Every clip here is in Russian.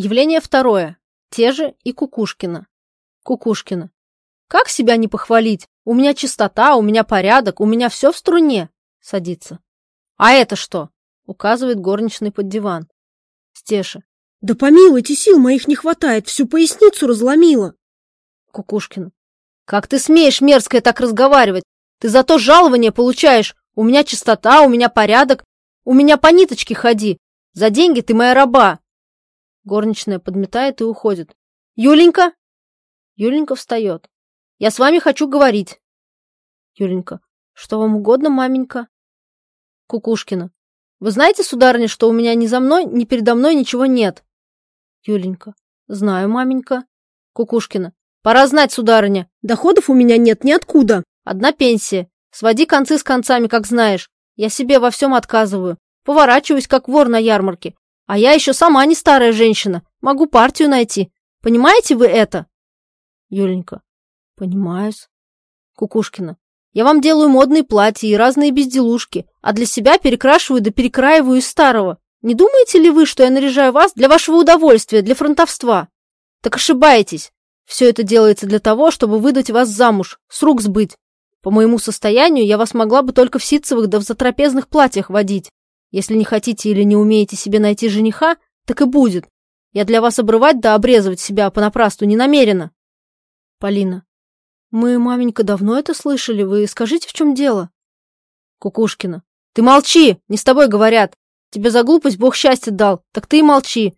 Явление второе. Те же и Кукушкина. Кукушкина. Как себя не похвалить? У меня чистота, у меня порядок, у меня все в струне. Садится. А это что? Указывает горничный под диван. Стеша. Да помилуйте, сил моих не хватает, всю поясницу разломила. Кукушкин. Как ты смеешь, мерзкая, так разговаривать? Ты за то жалование получаешь. У меня чистота, у меня порядок. У меня по ниточке ходи. За деньги ты моя раба. Горничная подметает и уходит. Юленька? Юленька встает. Я с вами хочу говорить. Юленька. Что вам угодно, маменька? Кукушкина. Вы знаете, сударыня, что у меня ни за мной, ни передо мной ничего нет? Юленька. Знаю, маменька. Кукушкина. Пора знать, сударыня. Доходов у меня нет ниоткуда. Одна пенсия. Своди концы с концами, как знаешь. Я себе во всем отказываю. Поворачиваюсь, как вор на ярмарке. А я еще сама не старая женщина. Могу партию найти. Понимаете вы это? Юленька. Понимаю-с. Кукушкина. Я вам делаю модные платья и разные безделушки, а для себя перекрашиваю да перекраиваю из старого. Не думаете ли вы, что я наряжаю вас для вашего удовольствия, для фронтовства? Так ошибаетесь. Все это делается для того, чтобы выдать вас замуж, с рук сбыть. По моему состоянию я вас могла бы только в ситцевых да в затрапезных платьях водить. Если не хотите или не умеете себе найти жениха, так и будет. Я для вас обрывать да обрезывать себя понапрасну не намерена. Полина. Мы, маменька, давно это слышали. Вы скажите, в чем дело? Кукушкина. Ты молчи, не с тобой говорят. Тебе за глупость Бог счастье дал, так ты и молчи.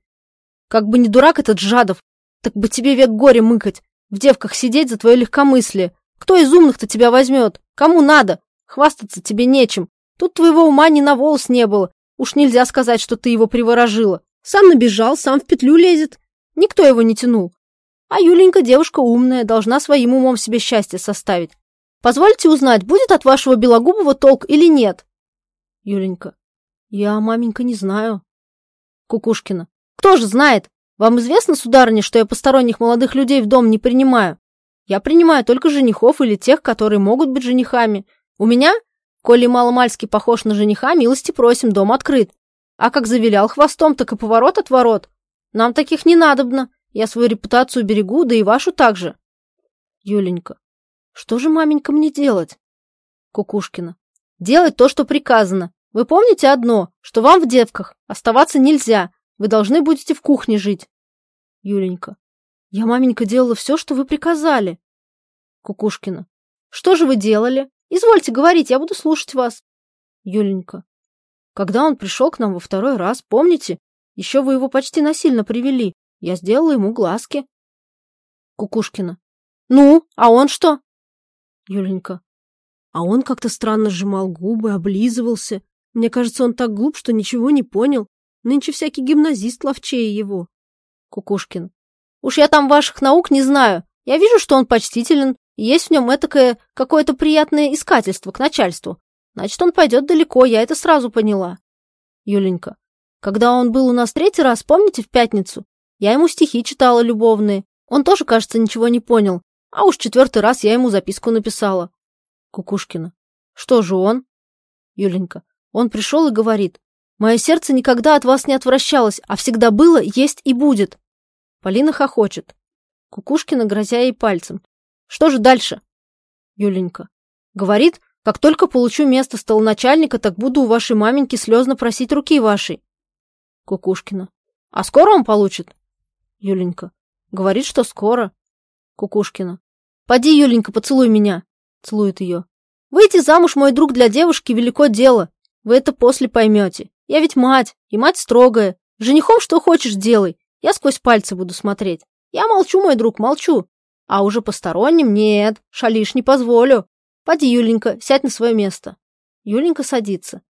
Как бы не дурак этот Жадов, так бы тебе век горе мыкать, в девках сидеть за твое легкомыслие. Кто из умных-то тебя возьмет? Кому надо? Хвастаться тебе нечем. Тут твоего ума ни на волос не было. Уж нельзя сказать, что ты его приворожила. Сам набежал, сам в петлю лезет. Никто его не тянул. А Юленька девушка умная, должна своим умом себе счастье составить. Позвольте узнать, будет от вашего Белогубова толк или нет? Юленька. Я, маменька, не знаю. Кукушкина. Кто же знает? Вам известно, сударыня, что я посторонних молодых людей в дом не принимаю? Я принимаю только женихов или тех, которые могут быть женихами. У меня, коли маломальски похож на жениха, милости просим, дом открыт. А как завилял хвостом, так и поворот от ворот. Нам таких не надобно. Я свою репутацию берегу, да и вашу также. Юленька. Что же, маменька, мне делать? Кукушкина. Делать то, что приказано. Вы помните одно, что вам в девках оставаться нельзя, вы должны будете в кухне жить. Юленька. Я, маменька, делала все, что вы приказали. Кукушкина. Что же вы делали? Извольте говорить, я буду слушать вас. Юленька. Когда он пришел к нам во второй раз, помните? Еще вы его почти насильно привели. Я сделала ему глазки. Кукушкина. Ну, а он что? Юленька. А он как-то странно сжимал губы, облизывался. Мне кажется, он так глуп, что ничего не понял. Нынче всякий гимназист ловчее его. Кукушкин. Уж я там ваших наук не знаю. Я вижу, что он почтителен, есть в нем этакое какое-то приятное искательство к начальству. Значит, он пойдет далеко, я это сразу поняла. Юленька. Когда он был у нас третий раз, помните, в пятницу? Я ему стихи читала любовные. Он тоже, кажется, ничего не понял. А уж четвертый раз я ему записку написала. Кукушкина. Что же он? Юленька. Он пришел и говорит. Мое сердце никогда от вас не отвращалось, а всегда было, есть и будет. Полина хохочет. Кукушкина, грозя ей пальцем. Что же дальше? Юленька. Говорит, как только получу место столоначальника, так буду у вашей маменьки слезно просить руки вашей. Кукушкина. А скоро он получит? Юленька. Говорит, что скоро. Кукушкина. Поди, Юленька, поцелуй меня. Целует ее. Выйти замуж, мой друг, для девушки велико дело. Вы это после поймете. Я ведь мать, и мать строгая. Женихом что хочешь делай. Я сквозь пальцы буду смотреть. Я молчу, мой друг, молчу. А уже посторонним нет, шалишь не позволю. Поди, Юленька, сядь на свое место. Юленька садится.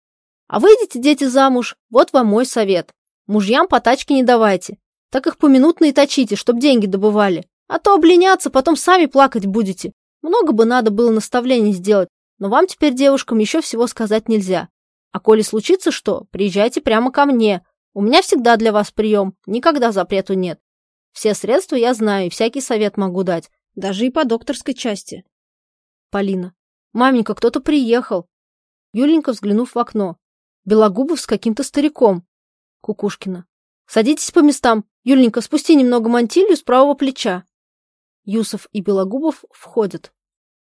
А выйдите, дети, замуж, вот вам мой совет. Мужьям по тачке не давайте. Так их поминутно и точите, чтоб деньги добывали. А то обленяться, потом сами плакать будете. Много бы надо было наставлений сделать, но вам теперь, девушкам, еще всего сказать нельзя. А коли случится что, приезжайте прямо ко мне. У меня всегда для вас прием, никогда запрету нет. Все средства я знаю и всякий совет могу дать, даже и по докторской части. Полина. Маменька, кто-то приехал. Юленька, взглянув в окно. Белогубов с каким-то стариком. Кукушкина. Садитесь по местам. Юленька, спусти немного мантилью с правого плеча. Юсов и Белогубов входят.